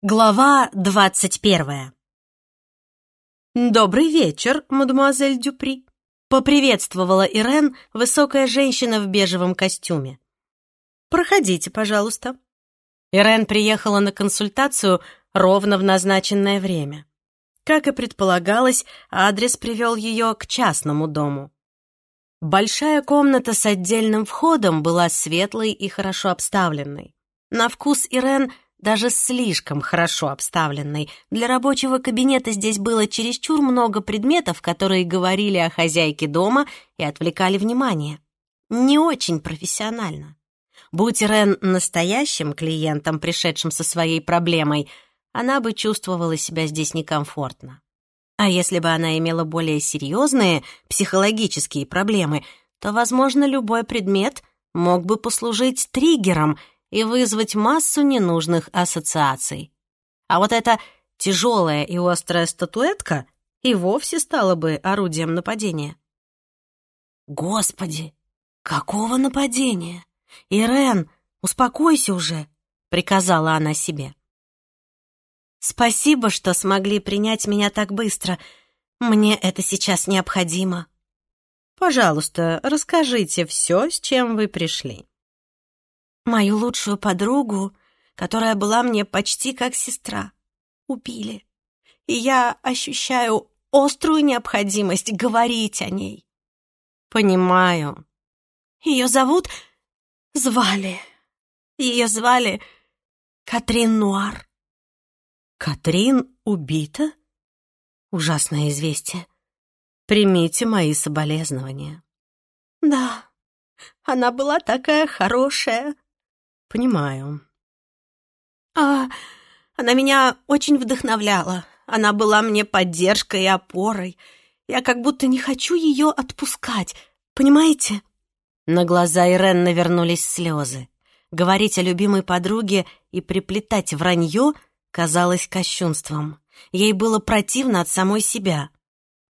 Глава двадцать первая. «Добрый вечер, мадемуазель Дюпри», — поприветствовала Ирен высокая женщина в бежевом костюме. «Проходите, пожалуйста». Ирен приехала на консультацию ровно в назначенное время. Как и предполагалось, адрес привел ее к частному дому. Большая комната с отдельным входом была светлой и хорошо обставленной. На вкус Ирен — даже слишком хорошо обставленной. Для рабочего кабинета здесь было чересчур много предметов, которые говорили о хозяйке дома и отвлекали внимание. Не очень профессионально. Будь Рен настоящим клиентом, пришедшим со своей проблемой, она бы чувствовала себя здесь некомфортно. А если бы она имела более серьезные психологические проблемы, то, возможно, любой предмет мог бы послужить триггером — и вызвать массу ненужных ассоциаций. А вот эта тяжелая и острая статуэтка и вовсе стала бы орудием нападения. «Господи, какого нападения? Ирен, успокойся уже!» — приказала она себе. «Спасибо, что смогли принять меня так быстро. Мне это сейчас необходимо». «Пожалуйста, расскажите все, с чем вы пришли». Мою лучшую подругу, которая была мне почти как сестра, убили. И я ощущаю острую необходимость говорить о ней. Понимаю. Ее зовут... Звали. Ее звали Катрин Нуар. Катрин убита? Ужасное известие. Примите мои соболезнования. Да, она была такая хорошая, «Понимаю». «А она меня очень вдохновляла. Она была мне поддержкой и опорой. Я как будто не хочу ее отпускать, понимаете?» На глаза Ирен навернулись слезы. Говорить о любимой подруге и приплетать вранье казалось кощунством. Ей было противно от самой себя.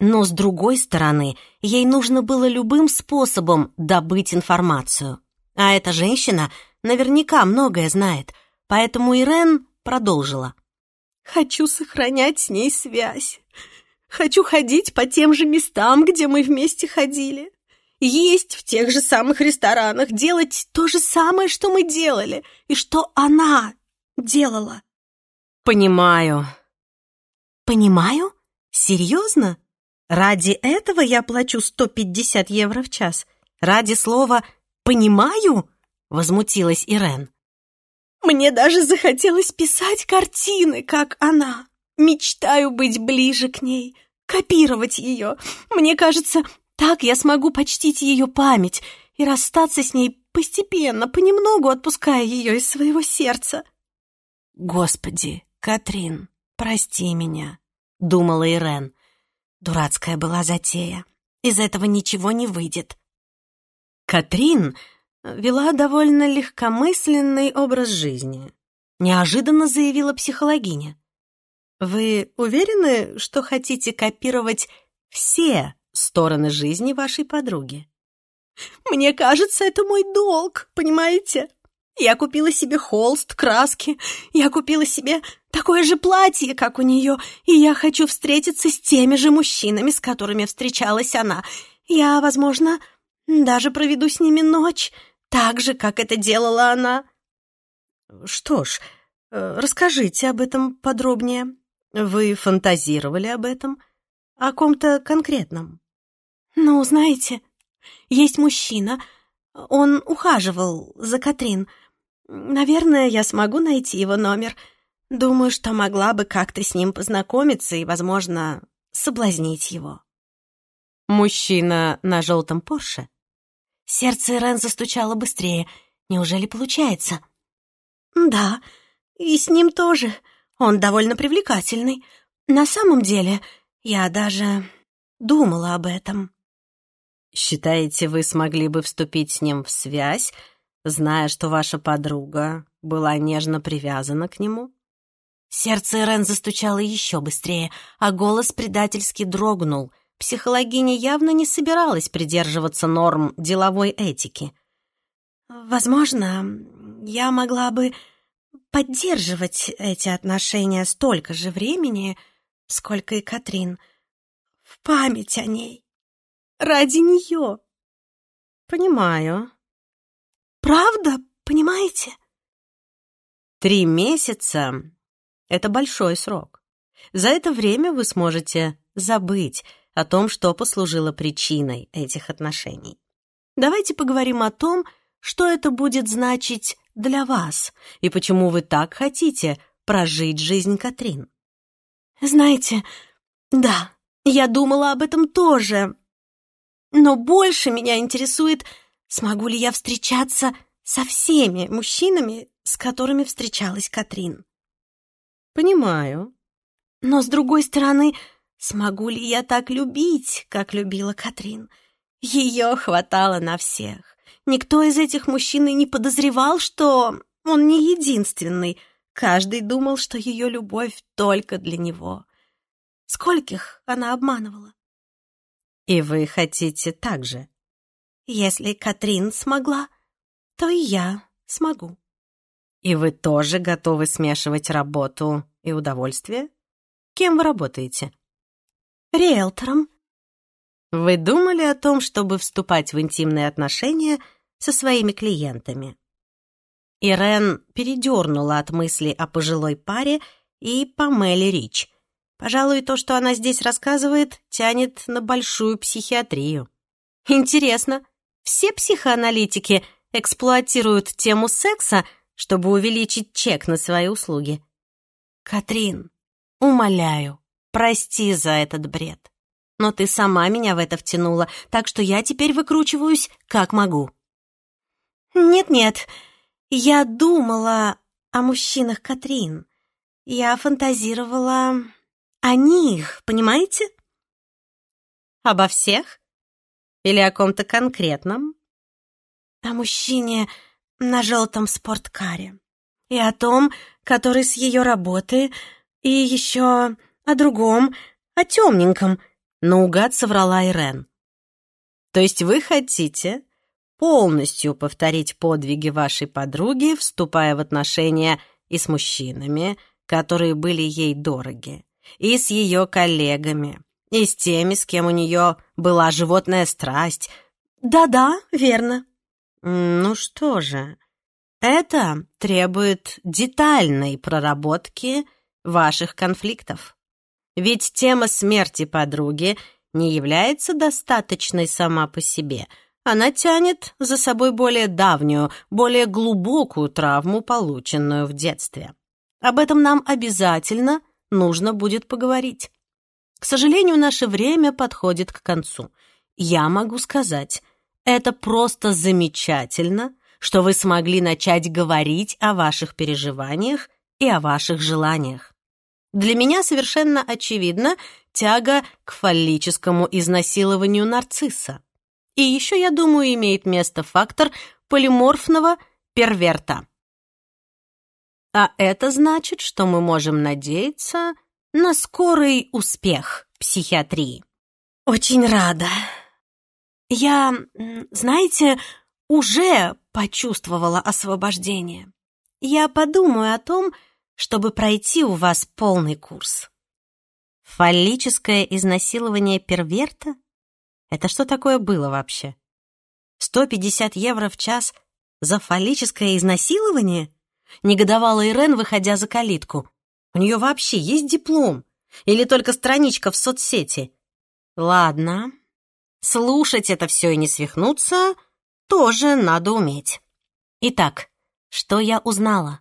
Но, с другой стороны, ей нужно было любым способом добыть информацию. А эта женщина наверняка многое знает, поэтому Ирен продолжила. «Хочу сохранять с ней связь. Хочу ходить по тем же местам, где мы вместе ходили. Есть в тех же самых ресторанах, делать то же самое, что мы делали, и что она делала». «Понимаю». «Понимаю? Серьезно? Ради этого я плачу 150 евро в час? Ради слова «понимаю»?» — возмутилась Ирен. «Мне даже захотелось писать картины, как она. Мечтаю быть ближе к ней, копировать ее. Мне кажется, так я смогу почтить ее память и расстаться с ней постепенно, понемногу отпуская ее из своего сердца». «Господи, Катрин, прости меня», — думала Ирен. Дурацкая была затея. Из этого ничего не выйдет. Катрин вела довольно легкомысленный образ жизни. Неожиданно заявила психологиня. «Вы уверены, что хотите копировать все стороны жизни вашей подруги?» «Мне кажется, это мой долг, понимаете? Я купила себе холст, краски, я купила себе такое же платье, как у нее, и я хочу встретиться с теми же мужчинами, с которыми встречалась она. Я, возможно, даже проведу с ними ночь, так же, как это делала она. Что ж, э, расскажите об этом подробнее. Вы фантазировали об этом? О ком-то конкретном? Ну, знаете, есть мужчина. Он ухаживал за Катрин. Наверное, я смогу найти его номер. Думаю, что могла бы как-то с ним познакомиться и, возможно, соблазнить его. Мужчина на желтом Порше? Сердце Ирен застучало быстрее. Неужели получается? Да, и с ним тоже. Он довольно привлекательный. На самом деле, я даже думала об этом. Считаете, вы смогли бы вступить с ним в связь, зная, что ваша подруга была нежно привязана к нему? Сердце Ирен застучало еще быстрее, а голос предательски дрогнул — психологиня явно не собиралась придерживаться норм деловой этики. «Возможно, я могла бы поддерживать эти отношения столько же времени, сколько и Катрин. В память о ней. Ради нее. Понимаю. Правда, понимаете? Три месяца — это большой срок. За это время вы сможете забыть о том, что послужило причиной этих отношений. Давайте поговорим о том, что это будет значить для вас и почему вы так хотите прожить жизнь Катрин. Знаете, да, я думала об этом тоже. Но больше меня интересует, смогу ли я встречаться со всеми мужчинами, с которыми встречалась Катрин. Понимаю. Но, с другой стороны, смогу ли я так любить, как любила Катрин? Ее хватало на всех. Никто из этих мужчин и не подозревал, что он не единственный. Каждый думал, что ее любовь только для него. Скольких она обманывала? И вы хотите так же? Если Катрин смогла, то и я смогу. И вы тоже готовы смешивать работу и удовольствие? Кем вы работаете? Риэлтором. Вы думали о том, чтобы вступать в интимные отношения со своими клиентами? Ирен передернула от мысли о пожилой паре и Памеле Рич. Пожалуй, то, что она здесь рассказывает, тянет на большую психиатрию. Интересно, все психоаналитики эксплуатируют тему секса, чтобы увеличить чек на свои услуги? Катрин, умоляю, прости за этот бред. Но ты сама меня в это втянула, так что я теперь выкручиваюсь как могу. Нет-нет, я думала о мужчинах Катрин. Я фантазировала о них, понимаете? Обо всех? Или о ком-то конкретном? О мужчине на желтом спорткаре. И о том, который с ее работы, и еще о другом, о темненьком. Наугад соврала Ирен. То есть вы хотите полностью повторить подвиги вашей подруги, вступая в отношения и с мужчинами, которые были ей дороги, и с ее коллегами, и с теми, с кем у нее была животная страсть. Да-да, верно. Ну что же, это требует детальной проработки ваших конфликтов. Ведь тема смерти подруги не является достаточной сама по себе — она тянет за собой более давнюю, более глубокую травму, полученную в детстве. Об этом нам обязательно нужно будет поговорить. К сожалению, наше время подходит к концу. Я могу сказать, это просто замечательно, что вы смогли начать говорить о ваших переживаниях и о ваших желаниях. Для меня совершенно очевидна тяга к фаллическому изнасилованию нарцисса. И еще, я думаю, имеет место фактор полиморфного перверта. А это значит, что мы можем надеяться на скорый успех психиатрии. Очень рада. Я, знаете, уже почувствовала освобождение. Я подумаю о том, чтобы пройти у вас полный курс. Фаллическое изнасилование перверта? Это что такое было вообще? 150 евро в час за фаллическое изнасилование? Негодовала Ирен, выходя за калитку. У нее вообще есть диплом? Или только страничка в соцсети? Ладно, слушать это все и не свихнуться тоже надо уметь. Итак, что я узнала?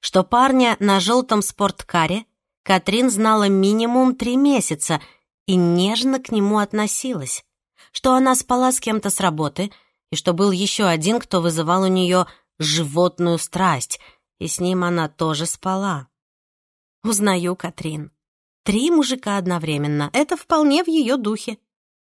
Что парня на желтом спорткаре Катрин знала минимум три месяца и нежно к нему относилась что она спала с кем-то с работы, и что был еще один, кто вызывал у нее животную страсть, и с ним она тоже спала. Узнаю Катрин. Три мужика одновременно — это вполне в ее духе.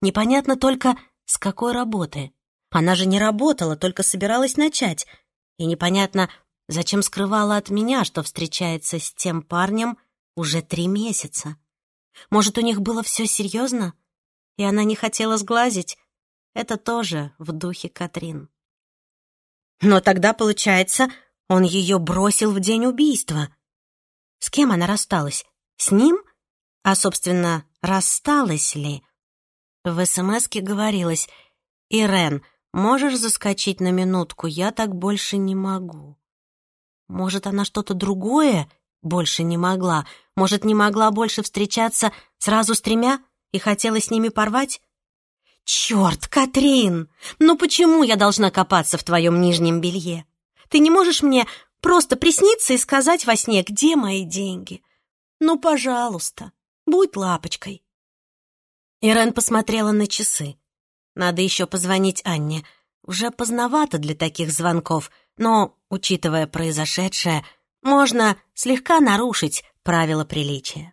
Непонятно только, с какой работы. Она же не работала, только собиралась начать. И непонятно, зачем скрывала от меня, что встречается с тем парнем уже три месяца. Может, у них было все серьезно? и она не хотела сглазить. Это тоже в духе Катрин. Но тогда, получается, Он ее бросил в день убийства. С кем она рассталась? С ним? А, собственно, рассталась ли? В СМСке говорилось «Ирен, можешь заскочить на минутку? Я так больше не могу». Может, она что-то другое больше не могла? Может, не могла больше встречаться сразу с тремя и хотела с ними порвать? «Черт, Катрин! Ну почему я должна копаться в твоем нижнем белье? Ты не можешь мне просто присниться и сказать во сне, где мои деньги? Ну, пожалуйста, будь лапочкой». Ирен посмотрела на часы. Надо еще позвонить Анне. Уже поздновато для таких звонков, но, учитывая произошедшее, можно слегка нарушить правила приличия.